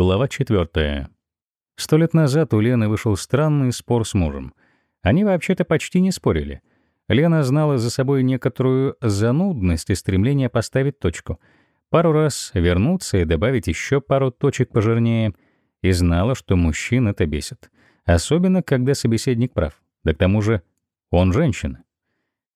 Глава четвертая. Сто лет назад у Лены вышел странный спор с мужем. Они вообще-то почти не спорили. Лена знала за собой некоторую занудность и стремление поставить точку. Пару раз вернуться и добавить еще пару точек пожирнее. И знала, что мужчин это бесит. Особенно, когда собеседник прав. Да к тому же он женщина.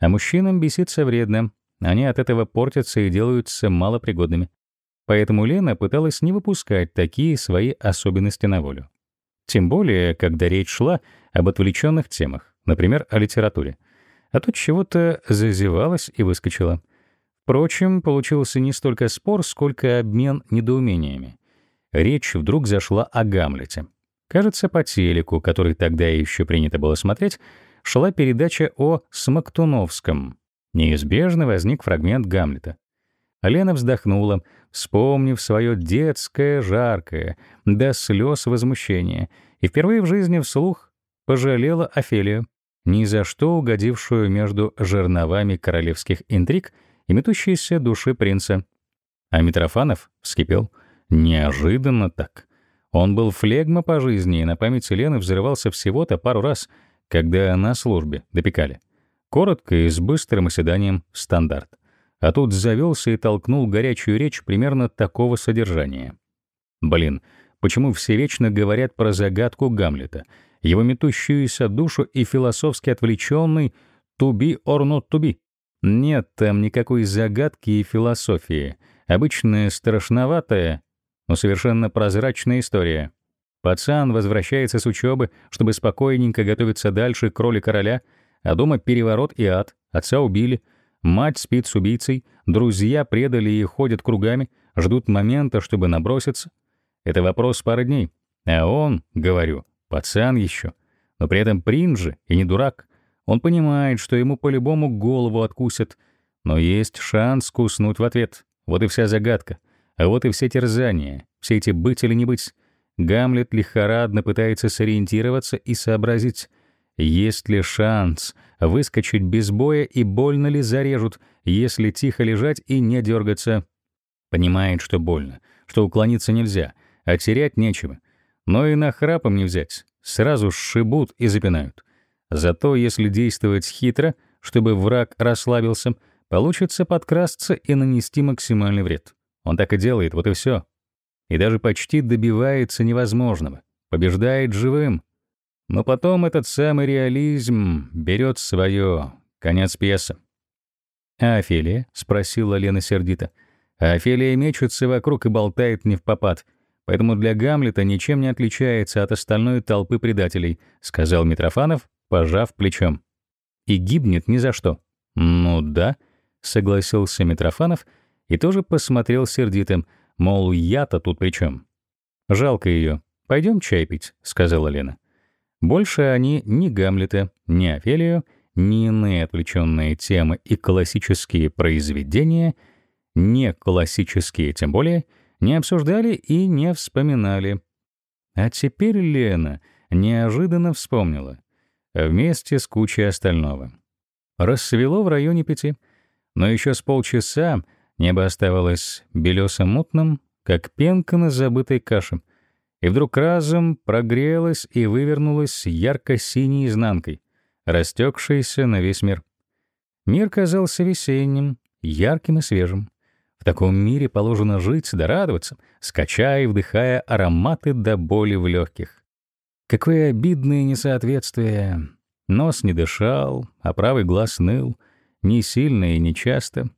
А мужчинам беситься вредно. Они от этого портятся и делаются малопригодными. Поэтому Лена пыталась не выпускать такие свои особенности на волю. Тем более, когда речь шла об отвлеченных темах, например, о литературе. А тут чего-то зазевалась и выскочила. Впрочем, получился не столько спор, сколько обмен недоумениями. Речь вдруг зашла о Гамлете. Кажется, по телеку, который тогда еще принято было смотреть, шла передача о Смоктуновском. Неизбежно возник фрагмент Гамлета. Лена вздохнула, вспомнив свое детское, жаркое, до слез возмущение, и впервые в жизни вслух пожалела Офелию, ни за что угодившую между жерновами королевских интриг и метущейся души принца. А Митрофанов вскипел. Неожиданно так. Он был флегма по жизни, и на память Лены взрывался всего-то пару раз, когда на службе допекали. Коротко и с быстрым оседанием стандарт а тут завелся и толкнул горячую речь примерно такого содержания. Блин, почему все вечно говорят про загадку Гамлета, его метущуюся душу и философски отвлеченный «to be or not to be»? Нет там никакой загадки и философии. Обычная страшноватая, но совершенно прозрачная история. Пацан возвращается с учебы, чтобы спокойненько готовиться дальше к роли короля, а дома переворот и ад, отца убили — Мать спит с убийцей, друзья предали и ходят кругами, ждут момента, чтобы наброситься. Это вопрос пары дней. А он, говорю, пацан еще. Но при этом принц же и не дурак. Он понимает, что ему по-любому голову откусят. Но есть шанс куснуть в ответ. Вот и вся загадка. А вот и все терзания, все эти быть или не быть. Гамлет лихорадно пытается сориентироваться и сообразить, есть ли шанс выскочить без боя и больно ли зарежут, если тихо лежать и не дергаться? Понимает, что больно, что уклониться нельзя, а терять нечего. Но и на храпом не взять. Сразу сшибут и запинают. Зато если действовать хитро, чтобы враг расслабился, получится подкрасться и нанести максимальный вред. Он так и делает, вот и все. И даже почти добивается невозможного. Побеждает живым, но потом этот самый реализм берет свое. Конец пьесы. «А Офелия?» — спросила Лена сердито. А Офелия мечется вокруг и болтает не в попад, поэтому для Гамлета ничем не отличается от остальной толпы предателей, сказал Митрофанов, пожав плечом. И гибнет ни за что. Ну да, согласился Митрофанов и тоже посмотрел сердитым, мол, я-то тут при чем. Жалко ее. Пойдем чай пить, сказала Лена. Больше они ни Гамлета, ни Офелию, ни иные отвлеченные темы и классические произведения, не классические тем более, не обсуждали и не вспоминали. А теперь Лена неожиданно вспомнила, вместе с кучей остального. Рассвело в районе пяти, но еще с полчаса небо оставалось белесо-мутным, как пенка на забытой каше — и вдруг разом прогрелась и вывернулась ярко-синей изнанкой, растекшейся на весь мир. Мир казался весенним, ярким и свежим. В таком мире положено жить да радоваться, скачая и вдыхая ароматы до боли в легких. Какое обидное несоответствие. Нос не дышал, а правый глаз ныл, не сильно и не часто.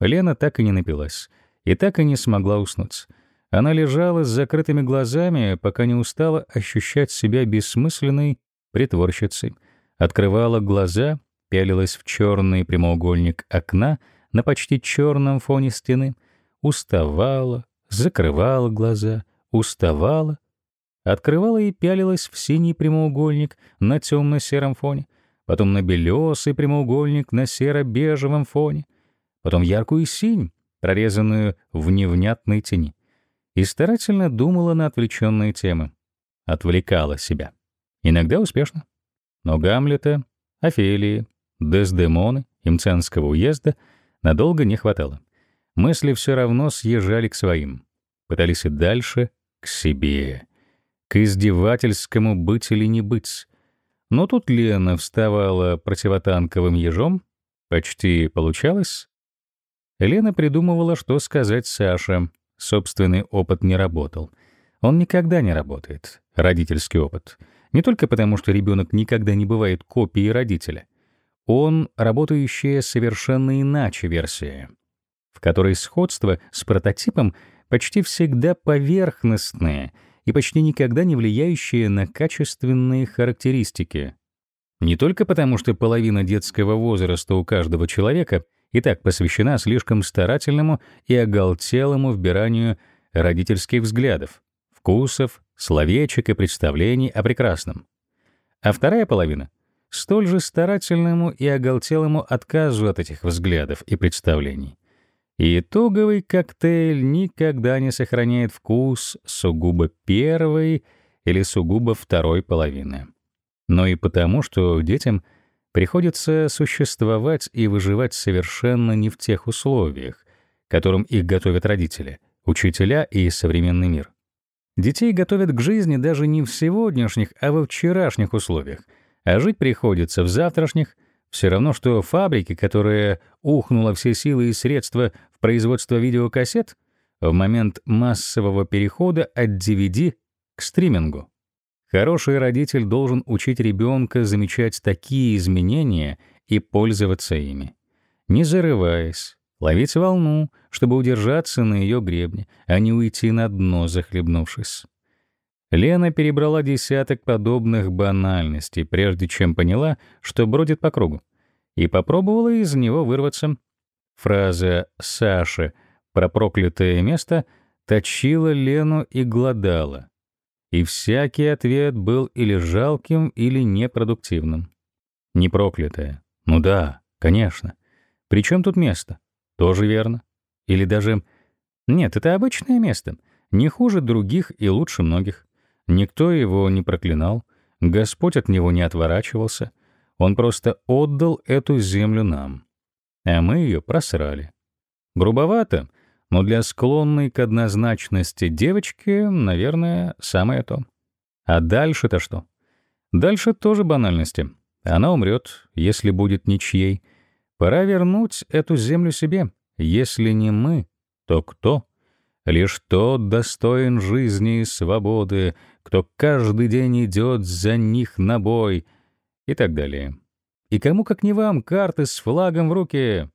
Лена так и не напилась, и так и не смогла уснуть. Она лежала с закрытыми глазами, пока не устала ощущать себя бессмысленной притворщицей. Открывала глаза, пялилась в черный прямоугольник окна на почти черном фоне стены, уставала, закрывала глаза, уставала, открывала и пялилась в синий прямоугольник на темно-сером фоне, потом на белесый прямоугольник на серо-бежевом фоне, потом яркую синь, прорезанную в невнятной тени и старательно думала на отвлеченные темы. Отвлекала себя. Иногда успешно. Но Гамлета, Офелии, Дездемоны, Имценского уезда надолго не хватало. Мысли все равно съезжали к своим. Пытались и дальше к себе, к издевательскому быть или не быть. Но тут Лена вставала противотанковым ежом, почти получалось. Лена придумывала, что сказать Саше. Собственный опыт не работал. Он никогда не работает, родительский опыт. Не только потому, что ребенок никогда не бывает копией родителя. Он — работающая совершенно иначе версия, в которой сходство с прототипом почти всегда поверхностное и почти никогда не влияющее на качественные характеристики. Не только потому, что половина детского возраста у каждого человека и так посвящена слишком старательному и оголтелому вбиранию родительских взглядов, вкусов, словечек и представлений о прекрасном. А вторая половина — столь же старательному и оголтелому отказу от этих взглядов и представлений. Итоговый коктейль никогда не сохраняет вкус сугубо первой или сугубо второй половины. Но и потому, что детям приходится существовать и выживать совершенно не в тех условиях, которым их готовят родители, учителя и современный мир. Детей готовят к жизни даже не в сегодняшних, а во вчерашних условиях, а жить приходится в завтрашних — все равно, что фабрики, которая ухнула все силы и средства в производство видеокассет, в момент массового перехода от DVD к стримингу. Хороший родитель должен учить ребенка замечать такие изменения и пользоваться ими. Не зарываясь, ловить волну, чтобы удержаться на ее гребне, а не уйти на дно, захлебнувшись. Лена перебрала десяток подобных банальностей, прежде чем поняла, что бродит по кругу, и попробовала из него вырваться. Фраза «Саши» про проклятое место точила Лену и глодала. И всякий ответ был или жалким, или непродуктивным. Не проклятое. Ну да, конечно. При чем тут место? Тоже верно. Или даже... Нет, это обычное место. Не хуже других и лучше многих. Никто его не проклинал, Господь от него не отворачивался, Он просто отдал эту землю нам, а мы ее просрали. Грубовато, но для склонной к однозначности девочки, наверное, самое то. А дальше-то что? Дальше тоже банальности. Она умрет, если будет ничьей. Пора вернуть эту землю себе. Если не мы, то кто? Лишь тот достоин жизни и свободы, кто каждый день идет за них на бой и так далее. И кому, как не вам, карты с флагом в руке?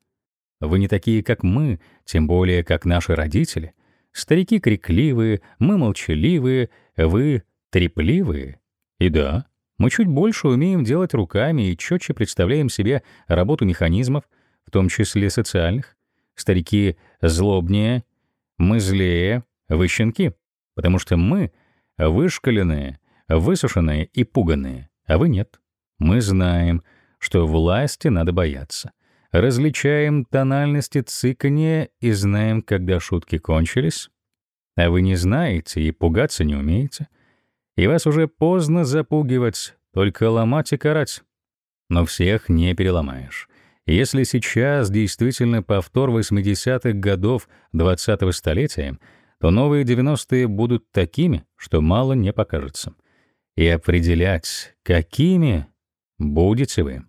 Вы не такие, как мы, тем более, как наши родители. Старики крикливые, мы молчаливые, вы трепливые. И да, мы чуть больше умеем делать руками и четче представляем себе работу механизмов, в том числе социальных. Старики злобнее, мы злее, вы щенки, потому что мы — Вышкаленные, высушенные и пуганные, а вы нет. Мы знаем, что власти надо бояться. Различаем тональности цыкания и знаем, когда шутки кончились. А вы не знаете и пугаться не умеете. И вас уже поздно запугивать, только ломать и карать. Но всех не переломаешь. Если сейчас действительно повтор 80-х годов 20-го столетия — то новые 90-е будут такими, что мало не покажется. И определять, какими будете вы.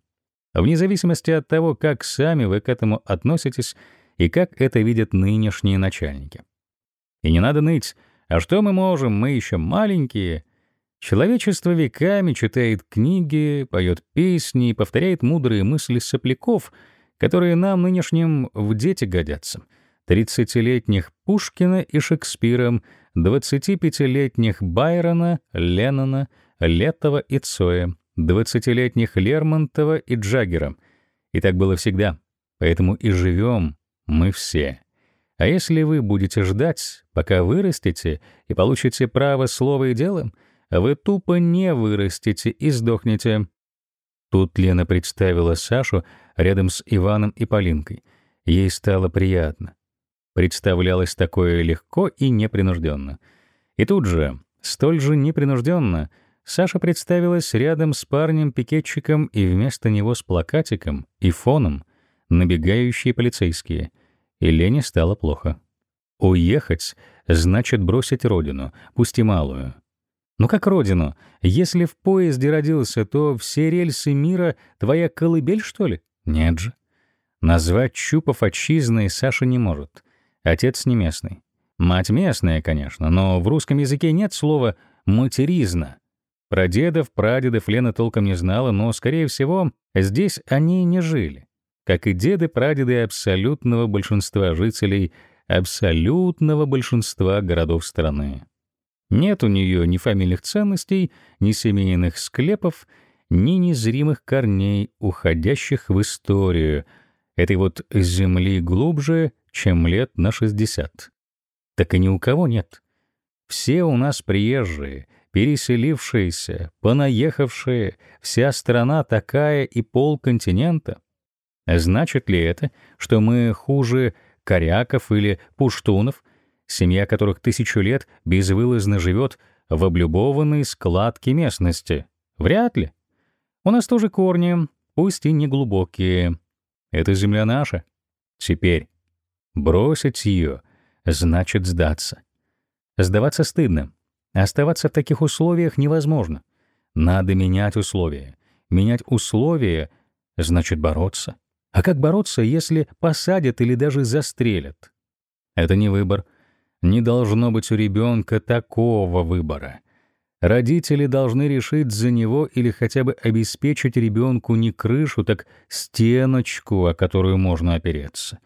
Вне зависимости от того, как сами вы к этому относитесь и как это видят нынешние начальники. И не надо ныть, а что мы можем, мы еще маленькие. Человечество веками читает книги, поет песни и повторяет мудрые мысли сопляков, которые нам нынешним в дети годятся — 30-летних Пушкина и Шекспира, 25-летних Байрона, Леннона, Летова и Цоя, 20-летних Лермонтова и Джаггера. И так было всегда. Поэтому и живем мы все. А если вы будете ждать, пока вырастете и получите право слова и дела, вы тупо не вырастете и сдохнете. Тут Лена представила Сашу рядом с Иваном и Полинкой. Ей стало приятно представлялось такое легко и непринужденно. И тут же, столь же непринужденно, Саша представилась рядом с парнем-пикетчиком и вместо него с плакатиком и фоном набегающие полицейские, и Лене стало плохо. Уехать значит бросить родину, пусть и малую. Ну как родину? Если в поезде родился, то все рельсы мира — твоя колыбель, что ли? Нет же. Назвать Чупов отчизной Саша не может. Отец не местный. Мать местная, конечно, но в русском языке нет слова «материзна». Про дедов, прадедов Лена толком не знала, но, скорее всего, здесь они не жили. Как и деды, прадеды абсолютного большинства жителей абсолютного большинства городов страны. Нет у нее ни фамильных ценностей, ни семейных склепов, ни незримых корней, уходящих в историю, этой вот земли глубже, чем лет на 60. Так и ни у кого нет. Все у нас приезжие, переселившиеся, понаехавшие, вся страна такая и полконтинента. Значит ли это, что мы хуже коряков или пуштунов, семья которых тысячу лет безвылазно живет в облюбованной складке местности? Вряд ли. У нас тоже корни, пусть и не глубокие. Это земля наша. Теперь бросить ее значит сдаться. Сдаваться стыдно. Оставаться в таких условиях невозможно. Надо менять условия. Менять условия значит бороться. А как бороться, если посадят или даже застрелят? Это не выбор. Не должно быть у ребенка такого выбора. Родители должны решить за него или хотя бы обеспечить ребенку не крышу, так стеночку, о которую можно опереться.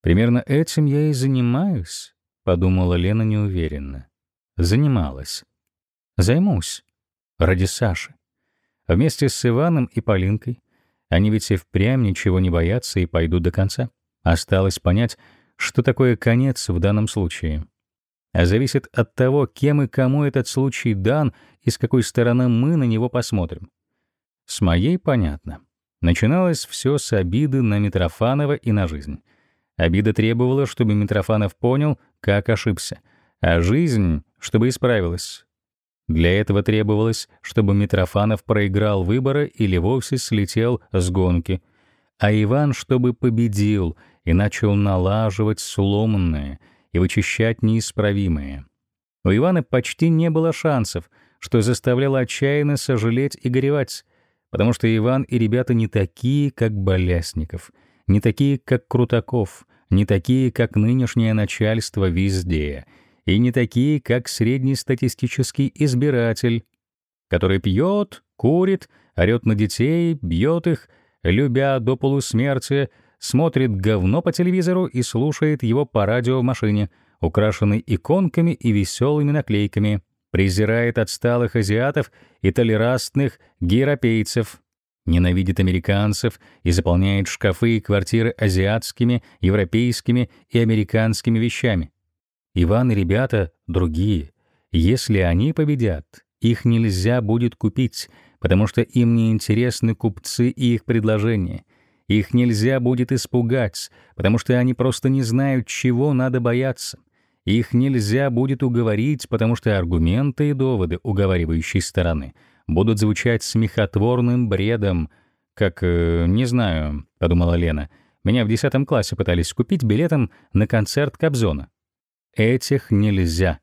Примерно этим я и занимаюсь, подумала Лена неуверенно. Занималась. Займусь. Ради Саши. Вместе с Иваном и Полинкой. Они ведь и впрямь ничего не боятся и пойдут до конца. Осталось понять, что такое конец в данном случае. А зависит от того, кем и кому этот случай дан и с какой стороны мы на него посмотрим. С моей понятно. Начиналось все с обиды на Митрофанова и на жизнь. Обида требовала, чтобы Митрофанов понял, как ошибся, а жизнь, чтобы исправилась. Для этого требовалось, чтобы Митрофанов проиграл выборы или вовсе слетел с гонки, а Иван чтобы победил и начал налаживать сломанное и вычищать неисправимое. У Ивана почти не было шансов, что заставляло отчаянно сожалеть и горевать, потому что Иван и ребята не такие, как Болясников — не такие, как Крутаков, не такие, как нынешнее начальство везде, и не такие, как среднестатистический избиратель, который пьет, курит, орет на детей, бьет их, любя до полусмерти, смотрит говно по телевизору и слушает его по радио в машине, украшенной иконками и веселыми наклейками, презирает отсталых азиатов и толерантных гейропейцев, ненавидит американцев и заполняет шкафы и квартиры азиатскими, европейскими и американскими вещами. Иван и ребята другие. Если они победят, их нельзя будет купить, потому что им не интересны купцы и их предложения. Их нельзя будет испугать, потому что они просто не знают, чего надо бояться. Их нельзя будет уговорить, потому что аргументы и доводы уговаривающей стороны — будут звучать смехотворным бредом, как, э, не знаю, — подумала Лена, — меня в десятом классе пытались купить билетом на концерт Кобзона. Этих нельзя.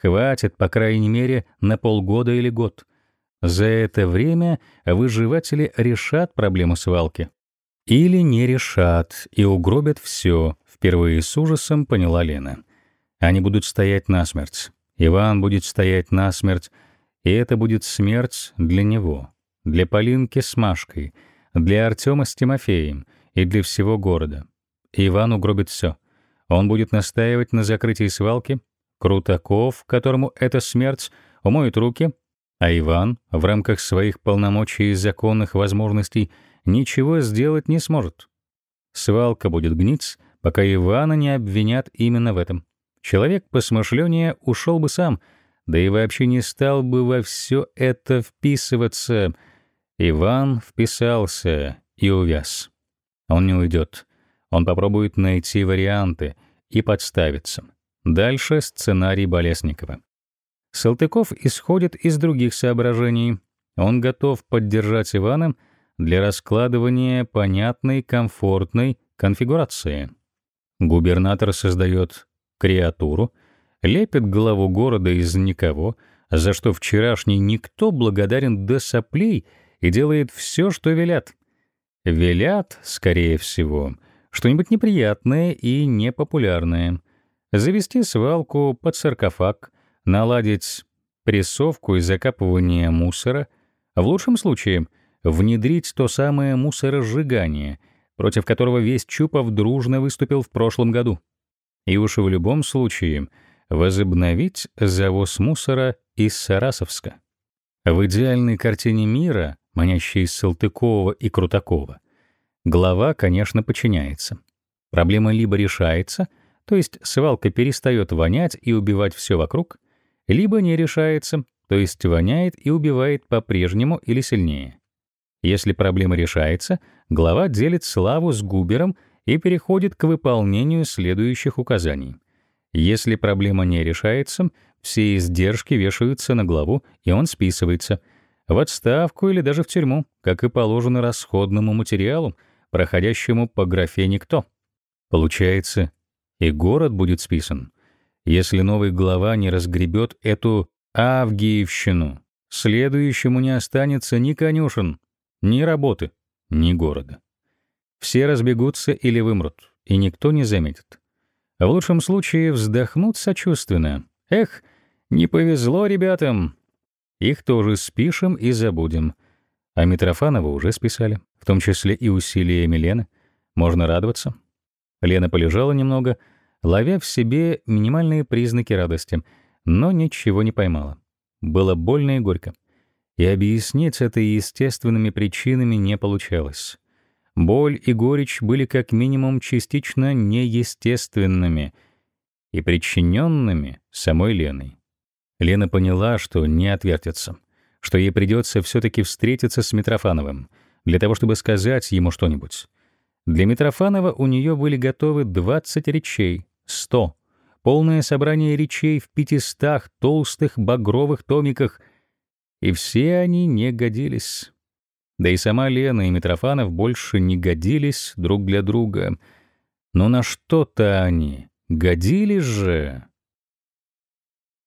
Хватит, по крайней мере, на полгода или год. За это время выживатели решат проблему свалки. Или не решат и угробят все, впервые с ужасом поняла Лена. Они будут стоять насмерть. Иван будет стоять насмерть, и это будет смерть для него, для Полинки с Машкой, для Артема с Тимофеем и для всего города. Иван угробит все. Он будет настаивать на закрытии свалки. Крутаков, которому эта смерть, умоет руки, а Иван в рамках своих полномочий и законных возможностей ничего сделать не сможет. Свалка будет гнить, пока Ивана не обвинят именно в этом. Человек посмышленнее ушел бы сам — да и вообще не стал бы во все это вписываться. Иван вписался и увяз. Он не уйдет. Он попробует найти варианты и подставиться. Дальше сценарий Болесникова. Салтыков исходит из других соображений. Он готов поддержать Ивана для раскладывания понятной, комфортной конфигурации. Губернатор создает креатуру, лепит главу города из никого, за что вчерашний никто благодарен до соплей и делает все, что велят. Велят, скорее всего, что-нибудь неприятное и непопулярное. Завести свалку под саркофаг, наладить прессовку и закапывание мусора, в лучшем случае внедрить то самое мусоросжигание, против которого весь Чупов дружно выступил в прошлом году. И уж в любом случае возобновить завоз мусора из Сарасовска. В идеальной картине мира, манящей Салтыкова и Крутакова, глава, конечно, подчиняется. Проблема либо решается, то есть свалка перестает вонять и убивать все вокруг, либо не решается, то есть воняет и убивает по-прежнему или сильнее. Если проблема решается, глава делит славу с Губером и переходит к выполнению следующих указаний. Если проблема не решается, все издержки вешаются на главу, и он списывается в отставку или даже в тюрьму, как и положено расходному материалу, проходящему по графе «Никто». Получается, и город будет списан. Если новый глава не разгребет эту Авгиевщину, следующему не останется ни конюшен, ни работы, ни города. Все разбегутся или вымрут, и никто не заметит. В лучшем случае вздохнут сочувственно. Эх, не повезло ребятам. Их тоже спишем и забудем. А Митрофанова уже списали, в том числе и усилиями Лены. Можно радоваться. Лена полежала немного, ловя в себе минимальные признаки радости, но ничего не поймала. Было больно и горько. И объяснить это естественными причинами не получалось. Боль и горечь были как минимум частично неестественными и причиненными самой Леной. Лена поняла, что не отвертится, что ей придется все-таки встретиться с Митрофановым для того, чтобы сказать ему что-нибудь. Для Митрофанова у нее были готовы 20 речей, 100, полное собрание речей в пятистах толстых багровых томиках, и все они не годились. Да и сама Лена и Митрофанов больше не годились друг для друга. Но на что-то они годились же.